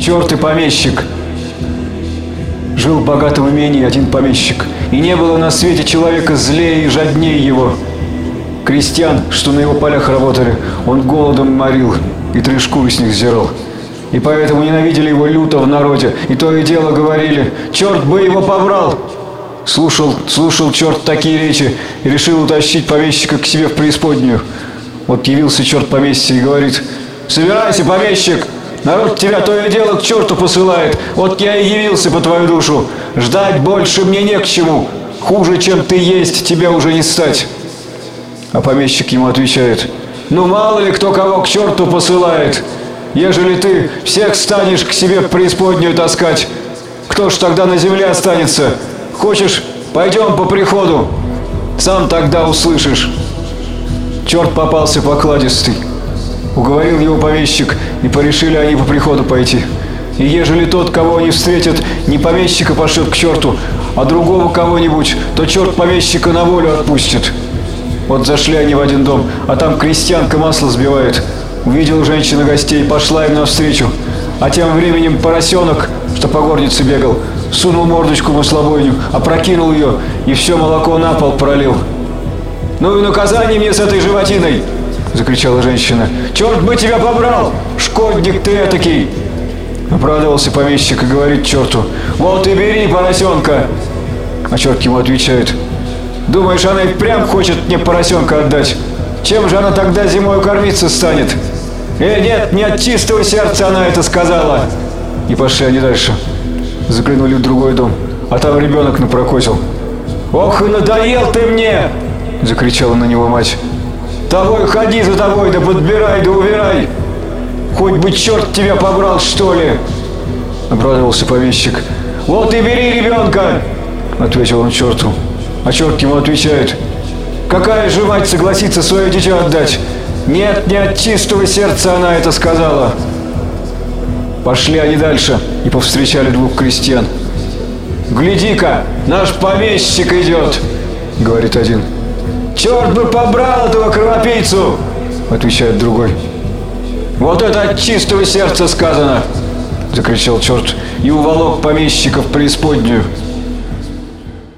черт и помещик. Жил в богатом имении один помещик, и не было на свете человека злее и жаднее его. Крестьян, что на его полях работали, он голодом морил и три шкуры с них зирал. И поэтому ненавидели его люто в народе, и то и дело говорили, черт бы его побрал. Слушал, слушал черт такие речи и решил утащить помещика к себе в преисподнюю. Вот явился черт поместья и говорит, собирайся, помещик, народ тебя то и дело к черту посылает, вот я и явился по твою душу, ждать больше мне не к чему, хуже, чем ты есть, тебя уже не стать. А помещик ему отвечает, ну мало ли кто кого к черту посылает, ежели ты всех станешь к себе в преисподнюю таскать, кто ж тогда на земле останется? Хочешь, пойдем по приходу, сам тогда услышишь. Черт попался покладистый. Уговорил его помещик, и порешили они по приходу пойти. И ежели тот, кого они встретят, не помещика пошлет к черту, а другого кого-нибудь, то черт помещика на волю отпустит. Вот зашли они в один дом, а там крестьянка масло сбивает. Увидел женщина гостей, пошла им навстречу. А тем временем поросенок, что по горнице бегал, сунул мордочку в маслобойню, опрокинул ее и все молоко на пол пролил. «Ну и наказание мне с этой животиной!» – закричала женщина. «Черт бы тебя побрал! Шкодник ты этакий!» Обрадовался помещик и говорит черту. «Вот и бери поросенка!» А черт ему отвечает. «Думаешь, она и прям хочет мне поросенка отдать? Чем же она тогда зимой кормиться станет?» «Э, нет, не от чистого сердца она это сказала!» И пошли они дальше. Заглянули в другой дом, а там ребенок напрокосил. «Ох и надоел ты мне!» – закричала на него мать. «Тобой ходи за тобой, да подбирай, да убирай! Хоть бы черт тебя побрал, что ли!» Обрадовался помещик. «Вот и бери ребенка!» – ответил он черту. А черт ему отвечает. «Какая же мать согласится свое дитя отдать? Нет, не от чистого сердца она это сказала!» Пошли они дальше и повстречали двух крестьян. «Гляди-ка, наш помещик идет!» — говорит один. «Черт бы побрал этого кровопийцу!» — отвечает другой. «Вот это от чистого сердца сказано!» — закричал черт и уволок помещика в преисподнюю.